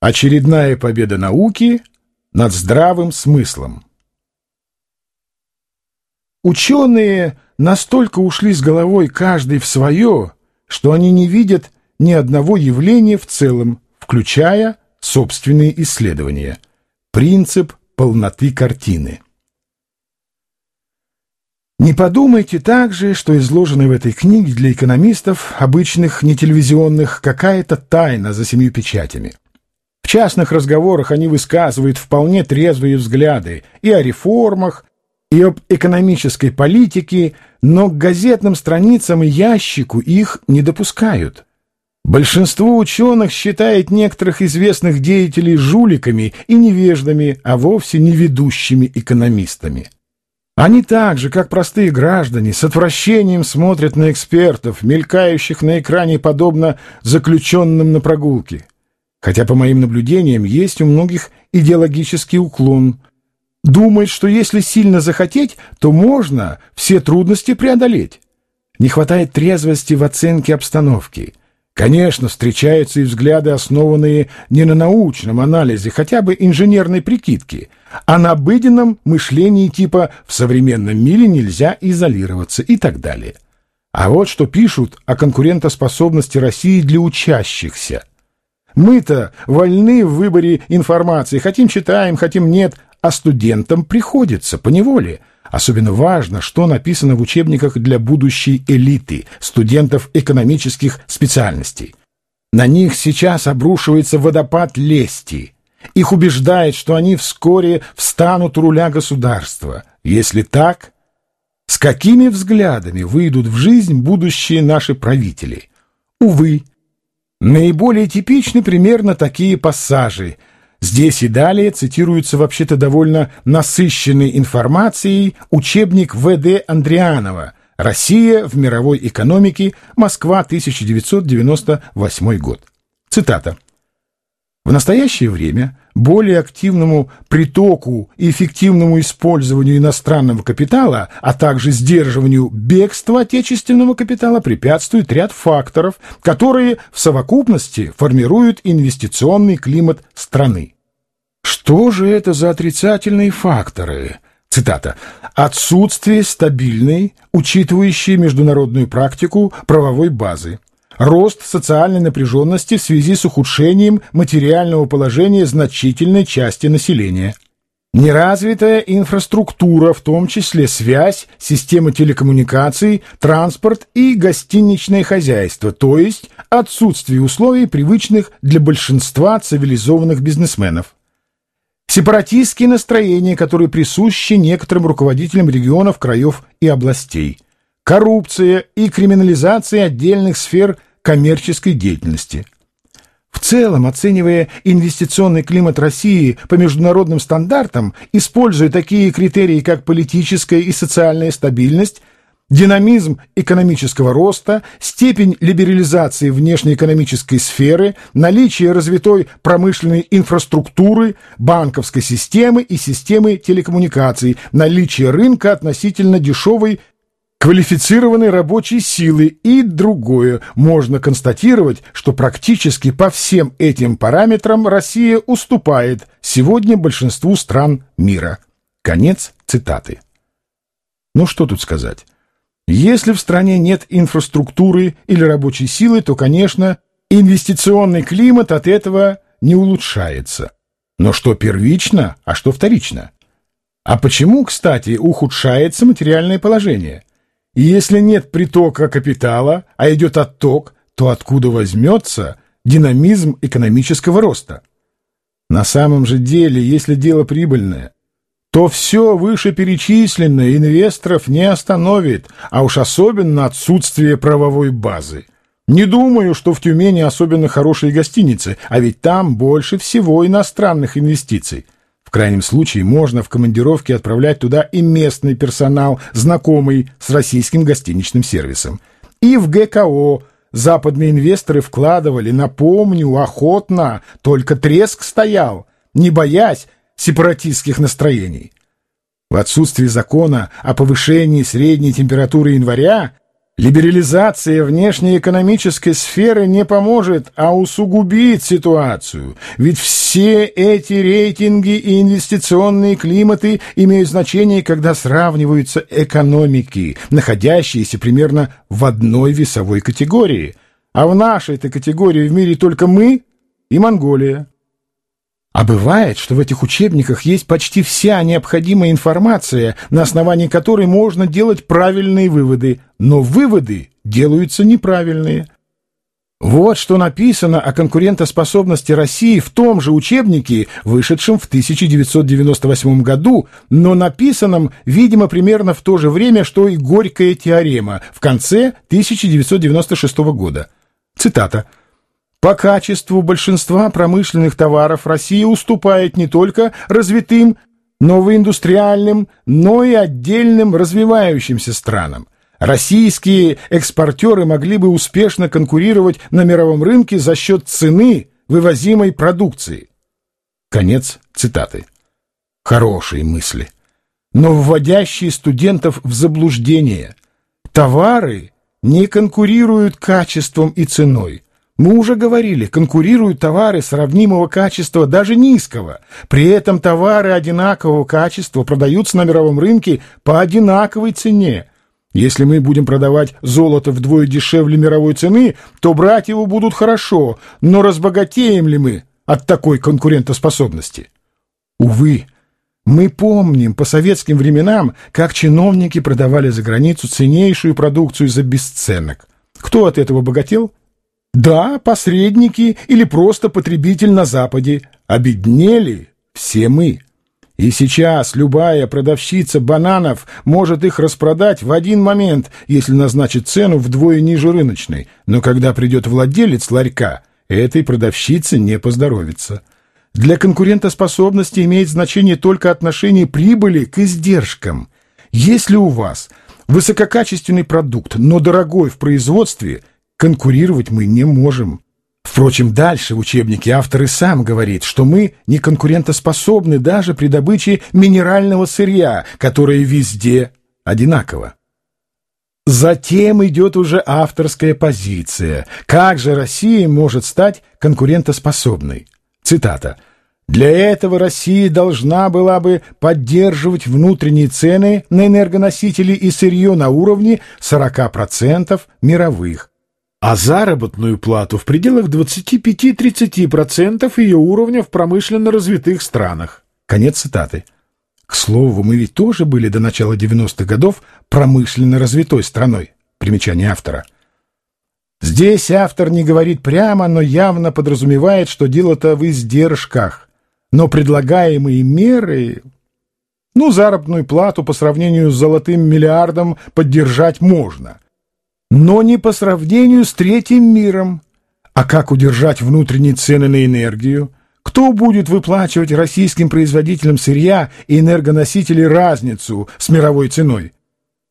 Очередная победа науки над здравым смыслом. Ученые настолько ушли с головой каждый в свое, что они не видят ни одного явления в целом, включая собственные исследования. Принцип полноты картины. Не подумайте также, что изложенная в этой книге для экономистов, обычных, не телевизионных, какая-то тайна за семью печатями. Частных разговорах они высказывают вполне трезвые взгляды и о реформах, и об экономической политике, но к газетным страницам и ящику их не допускают. Большинство ученых считает некоторых известных деятелей жуликами и невеждами, а вовсе не ведущими экономистами. Они так же, как простые граждане, с отвращением смотрят на экспертов, мелькающих на экране подобно заключенным на прогулке. Хотя, по моим наблюдениям, есть у многих идеологический уклон. Думает, что если сильно захотеть, то можно все трудности преодолеть. Не хватает трезвости в оценке обстановки – Конечно, встречаются и взгляды, основанные не на научном анализе, хотя бы инженерной прикидке, а на обыденном мышлении типа «в современном мире нельзя изолироваться» и так далее. А вот что пишут о конкурентоспособности России для учащихся. Мы-то вольны в выборе информации, хотим читаем, хотим нет, а студентам приходится поневоле – Особенно важно, что написано в учебниках для будущей элиты, студентов экономических специальностей. На них сейчас обрушивается водопад лести. Их убеждает, что они вскоре встанут у руля государства. Если так, с какими взглядами выйдут в жизнь будущие наши правители? Увы, наиболее типичны примерно такие пассажи – Здесь и далее цитируется вообще-то довольно насыщенной информацией учебник В.Д. Андрианова «Россия в мировой экономике. Москва, 1998 год». Цитата. В настоящее время более активному притоку и эффективному использованию иностранного капитала, а также сдерживанию бегства отечественного капитала препятствует ряд факторов, которые в совокупности формируют инвестиционный климат страны. Что же это за отрицательные факторы? Цитата. «Отсутствие стабильной, учитывающей международную практику, правовой базы, рост социальной напряженности в связи с ухудшением материального положения значительной части населения, неразвитая инфраструктура, в том числе связь, система телекоммуникаций, транспорт и гостиничное хозяйство, то есть отсутствие условий, привычных для большинства цивилизованных бизнесменов. Сепаратистские настроения, которые присущи некоторым руководителям регионов, краев и областей. Коррупция и криминализация отдельных сфер коммерческой деятельности. В целом, оценивая инвестиционный климат России по международным стандартам, используя такие критерии, как политическая и социальная стабильность, Динамизм экономического роста, степень либерализации внешнеэкономической сферы, наличие развитой промышленной инфраструктуры, банковской системы и системы телекоммуникаций, наличие рынка относительно дешевой квалифицированной рабочей силы и другое, можно констатировать, что практически по всем этим параметрам Россия уступает сегодня большинству стран мира. Конец цитаты. Ну что тут сказать? Если в стране нет инфраструктуры или рабочей силы, то, конечно, инвестиционный климат от этого не улучшается. Но что первично, а что вторично? А почему, кстати, ухудшается материальное положение? И если нет притока капитала, а идет отток, то откуда возьмется динамизм экономического роста? На самом же деле, если дело прибыльное, то все вышеперечисленное инвесторов не остановит, а уж особенно отсутствие правовой базы. Не думаю, что в Тюмени особенно хорошие гостиницы, а ведь там больше всего иностранных инвестиций. В крайнем случае можно в командировке отправлять туда и местный персонал, знакомый с российским гостиничным сервисом. И в ГКО западные инвесторы вкладывали, напомню, охотно, только треск стоял, не боясь, сепаратистских настроений. В отсутствии закона о повышении средней температуры января Либерализация внешнеэкономической сферы не поможет, а усугубит ситуацию. Ведь все эти рейтинги и инвестиционные климаты имеют значение, когда сравниваются экономики, находящиеся примерно в одной весовой категории. А в нашей-то категории в мире только мы и Монголия. А бывает, что в этих учебниках есть почти вся необходимая информация, на основании которой можно делать правильные выводы, но выводы делаются неправильные. Вот что написано о конкурентоспособности России в том же учебнике, вышедшем в 1998 году, но написанном, видимо, примерно в то же время, что и «Горькая теорема» в конце 1996 года. Цитата. По качеству большинства промышленных товаров Россия уступает не только развитым, новоиндустриальным, но и отдельным развивающимся странам. Российские экспортеры могли бы успешно конкурировать на мировом рынке за счет цены вывозимой продукции. Конец цитаты. Хорошие мысли, но вводящие студентов в заблуждение. Товары не конкурируют качеством и ценой – мы уже говорили, конкурируют товары сравнимого качества, даже низкого. При этом товары одинакового качества продаются на мировом рынке по одинаковой цене. Если мы будем продавать золото вдвое дешевле мировой цены, то брать его будут хорошо, но разбогатеем ли мы от такой конкурентоспособности? Увы, мы помним по советским временам, как чиновники продавали за границу ценнейшую продукцию за бесценок. Кто от этого богател? Да, посредники или просто потребитель на Западе. Обеднели все мы. И сейчас любая продавщица бананов может их распродать в один момент, если назначит цену вдвое ниже рыночной. Но когда придет владелец ларька, этой продавщице не поздоровится. Для конкурентоспособности имеет значение только отношение прибыли к издержкам. Если у вас высококачественный продукт, но дорогой в производстве, конкурировать мы не можем. Впрочем, дальше в учебнике автор и сам говорит, что мы не конкурентоспособны даже при добыче минерального сырья, которое везде одинаково. Затем идет уже авторская позиция. Как же Россия может стать конкурентоспособной? Цитата. «Для этого Россия должна была бы поддерживать внутренние цены на энергоносители и сырье на уровне 40% мировых, а заработную плату в пределах 25-30% ее уровня в промышленно развитых странах. Конец цитаты. К слову, мы ведь тоже были до начала 90-х годов промышленно развитой страной. Примечание автора. Здесь автор не говорит прямо, но явно подразумевает, что дело-то в издержках. Но предлагаемые меры... Ну, заработную плату по сравнению с золотым миллиардом поддержать можно – но не по сравнению с третьим миром. А как удержать внутренние цены на энергию? Кто будет выплачивать российским производителям сырья и энергоносителей разницу с мировой ценой?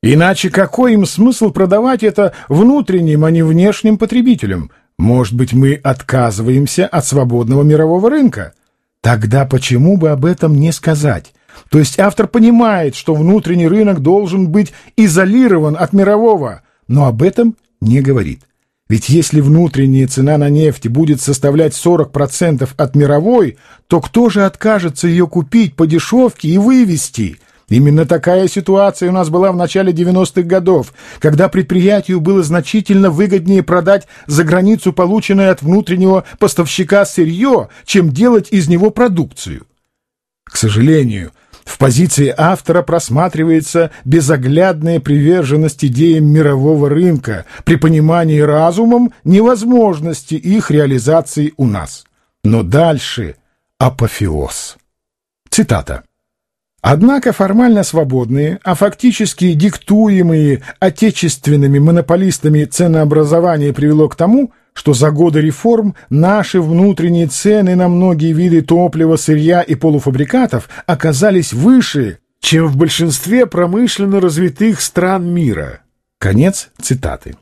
Иначе какой им смысл продавать это внутренним, а не внешним потребителям? Может быть, мы отказываемся от свободного мирового рынка? Тогда почему бы об этом не сказать? То есть автор понимает, что внутренний рынок должен быть изолирован от мирового – но об этом не говорит. Ведь если внутренняя цена на нефть будет составлять 40% от мировой, то кто же откажется ее купить по дешевке и вывести? Именно такая ситуация у нас была в начале 90-х годов, когда предприятию было значительно выгоднее продать за границу полученное от внутреннего поставщика сырье, чем делать из него продукцию. К сожалению, в позиции автора просматривается безоглядная приверженность идеям мирового рынка при понимании разумом невозможности их реализации у нас. Но дальше апофеоз. Цитата. Однако формально свободные, а фактически диктуемые отечественными монополистами ценообразование привело к тому, что за годы реформ наши внутренние цены на многие виды топлива, сырья и полуфабрикатов оказались выше, чем в большинстве промышленно развитых стран мира. Конец цитаты.